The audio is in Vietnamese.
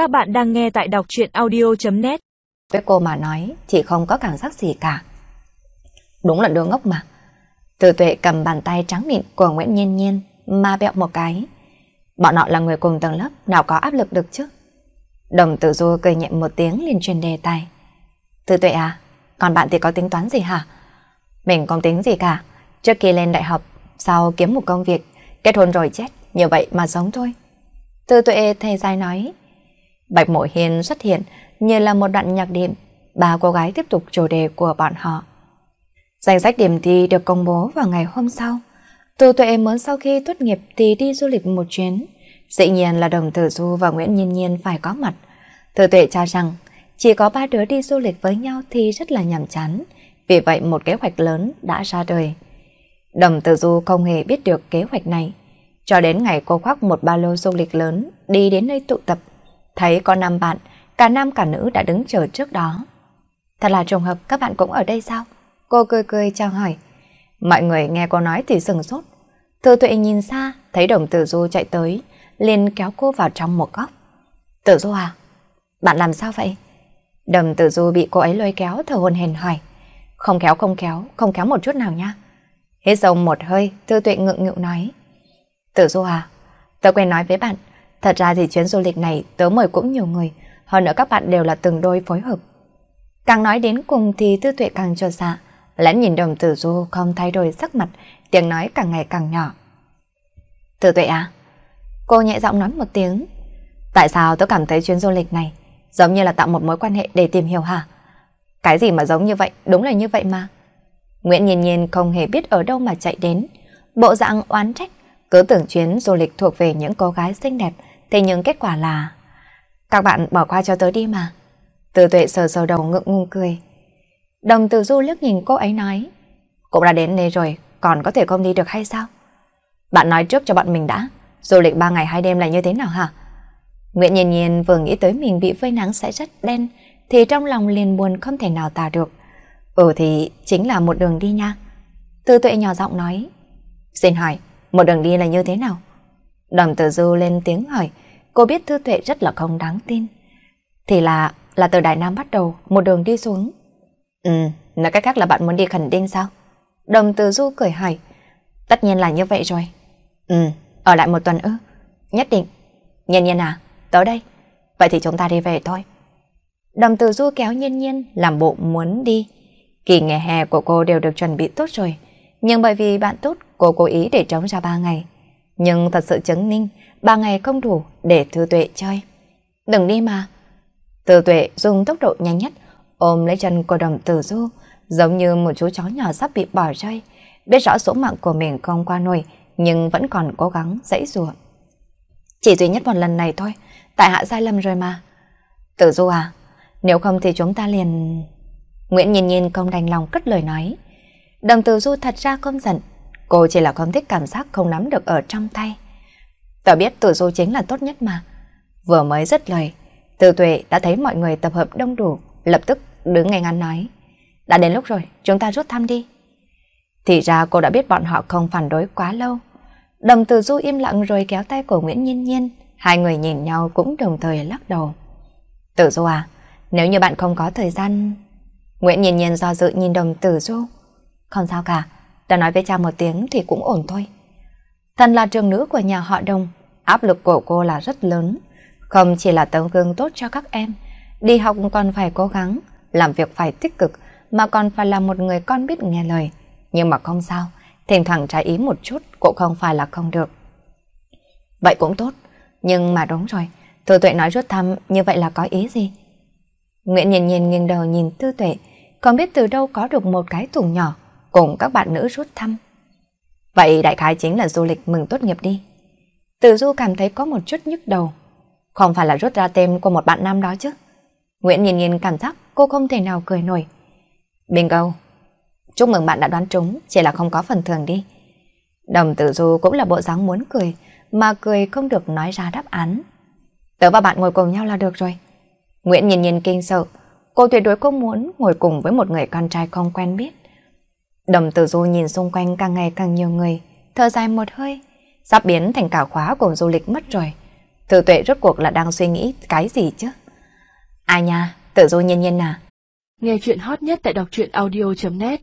Các bạn đang nghe tại đọc chuyện audio.net Với cô mà nói, chỉ không có cảm giác gì cả. Đúng là đứa ngốc mà. Từ tuệ cầm bàn tay trắng mịn của Nguyễn Nhiên Nhiên mà bẹo một cái. Bọn họ là người cùng tầng lớp, nào có áp lực được chứ? Đồng tử du cười nhẹ một tiếng liền truyền đề tài. Từ tuệ à, còn bạn thì có tính toán gì hả? Mình không tính gì cả. Trước khi lên đại học, sau kiếm một công việc, kết hôn rồi chết, như vậy mà sống thôi. Từ tuệ thầy dài nói. Bạch Mộ Hiền xuất hiện như là một đoạn nhạc điểm, Ba cô gái tiếp tục chủ đề của bọn họ. Danh sách điểm thi được công bố vào ngày hôm sau. Từ tuệ muốn sau khi tốt nghiệp thì đi du lịch một chuyến. Dĩ nhiên là đồng tử du và Nguyễn Nhiên Nhiên phải có mặt. Từ tuệ cho rằng chỉ có ba đứa đi du lịch với nhau thì rất là nhàm chán. Vì vậy một kế hoạch lớn đã ra đời. Đồng tử du không hề biết được kế hoạch này. Cho đến ngày cô khoác một ba lô du lịch lớn đi đến nơi tụ tập, thấy có năm bạn, cả nam cả nữ đã đứng chờ trước đó. Thật là trùng hợp các bạn cũng ở đây sao? Cô cười cười chào hỏi. Mọi người nghe cô nói thì sừng sốt. Thư tuệ nhìn xa, thấy đồng tử du chạy tới, liền kéo cô vào trong một góc. Tử du à? Bạn làm sao vậy? Đồng tử du bị cô ấy lôi kéo thở hồn hển hỏi. Không kéo không kéo, không kéo một chút nào nha. Hết dòng một hơi, Thư tuệ ngượng nghịu nói. Tử Du à, tớ quên nói với bạn, thật ra thì chuyến du lịch này tớ mời cũng nhiều người, hơn nữa các bạn đều là từng đôi phối hợp. Càng nói đến cùng thì Tư Tuệ càng trột dạ, lẫn nhìn đồng Tử Du không thay đổi sắc mặt, tiếng nói càng ngày càng nhỏ. Tư Tuệ à, cô nhẹ giọng nói một tiếng. Tại sao tớ cảm thấy chuyến du lịch này giống như là tạo một mối quan hệ để tìm hiểu hả? Cái gì mà giống như vậy, đúng là như vậy mà. Nguyễn Nhiên Nhiên không hề biết ở đâu mà chạy đến, bộ dạng oán trách cứ tưởng chuyến du lịch thuộc về những cô gái xinh đẹp, thế nhưng kết quả là... Các bạn bỏ qua cho tớ đi mà. Từ tuệ sờ sờ đầu ngượng ngung cười. Đồng từ du liếc nhìn cô ấy nói. Cũng đã đến đây rồi, còn có thể không đi được hay sao? Bạn nói trước cho bọn mình đã, du lịch ba ngày hai đêm là như thế nào hả? Nguyễn Nhiên Nhiên vừa nghĩ tới mình bị phơi nắng sẽ rất đen, thì trong lòng liền buồn không thể nào tả được. Ừ thì chính là một đường đi nha. Tư tuệ nhỏ giọng nói. Xin hỏi, một đường đi là như thế nào? Đồng tử du lên tiếng hỏi, cô biết Thư Tuệ rất là không đáng tin. Thì là, là từ Đại Nam bắt đầu, một đường đi xuống. Ừ, nói cách khác là bạn muốn đi khẩn đinh sao? Đồng tử du cười hỏi, tất nhiên là như vậy rồi. Ừ, ở lại một tuần ư? Nhất định. Nhiên nhiên à, tới đây. Vậy thì chúng ta đi về thôi. Đồng tử du kéo nhiên nhiên làm bộ muốn đi. Kỳ nghề hè của cô đều được chuẩn bị tốt rồi. Nhưng bởi vì bạn tốt, cô cố ý để trống ra ba ngày. Nhưng thật sự chứng minh, ba ngày không đủ để Thư Tuệ chơi. Đừng đi mà. Thư Tuệ dùng tốc độ nhanh nhất, ôm lấy chân của đồng tử du, giống như một chú chó nhỏ sắp bị bỏ rơi. Biết rõ số mạng của mình không qua nổi, nhưng vẫn còn cố gắng dãy rùa. Chỉ duy nhất một lần này thôi, tại hạ sai lầm rồi mà. Tử du à, nếu không thì chúng ta liền... Nguyễn nhìn nhìn không đành lòng cất lời nói. Đồng tử du thật ra không giận, cô chỉ là không thích cảm giác không nắm được ở trong tay. Tớ biết tử du chính là tốt nhất mà. Vừa mới dứt lời, từ tuệ đã thấy mọi người tập hợp đông đủ, lập tức đứng ngay ngắn nói. Đã đến lúc rồi, chúng ta rút thăm đi. Thì ra cô đã biết bọn họ không phản đối quá lâu. Đồng từ du im lặng rồi kéo tay của Nguyễn Nhiên Nhiên. Hai người nhìn nhau cũng đồng thời lắc đầu. từ du à, nếu như bạn không có thời gian... Nguyễn Nhiên Nhiên do dự nhìn đồng tử du. Không sao cả, ta nói với cha một tiếng thì cũng ổn thôi. Thần là trường nữ của nhà họ Đồng, áp lực của cô là rất lớn. Không chỉ là tấm gương tốt cho các em, đi học còn phải cố gắng, làm việc phải tích cực, mà còn phải là một người con biết nghe lời. Nhưng mà không sao, thỉnh thoảng trái ý một chút cũng không phải là không được. Vậy cũng tốt, nhưng mà đúng rồi, Thư Tuệ nói rút thăm như vậy là có ý gì? Nguyễn Nhiên Nhiên nghiêng đầu nhìn Tư Tuệ, không biết từ đâu có được một cái thùng nhỏ cùng các bạn nữ rút thăm. Vậy đại khái chính là du lịch mừng tốt nghiệp đi. Tử du cảm thấy có một chút nhức đầu. Không phải là rút ra tên của một bạn nam đó chứ. Nguyễn nhìn nhìn cảm giác cô không thể nào cười nổi. Bingo. Chúc mừng bạn đã đoán trúng, chỉ là không có phần thưởng đi. Đồng tử du cũng là bộ dáng muốn cười, mà cười không được nói ra đáp án. Tớ và bạn ngồi cùng nhau là được rồi. Nguyễn nhìn nhìn kinh sợ, cô tuyệt đối không muốn ngồi cùng với một người con trai không quen biết. Đồng tử du nhìn xung quanh càng ngày càng nhiều người, thở dài một hơi, sắp biến thành cả khóa của du lịch mất rồi. Từ tuệ rốt cuộc là đang suy nghĩ cái gì chứ? Ai nha, tự du nhiên nhiên à? Nghe chuyện hot nhất tại đọc truyện audio.net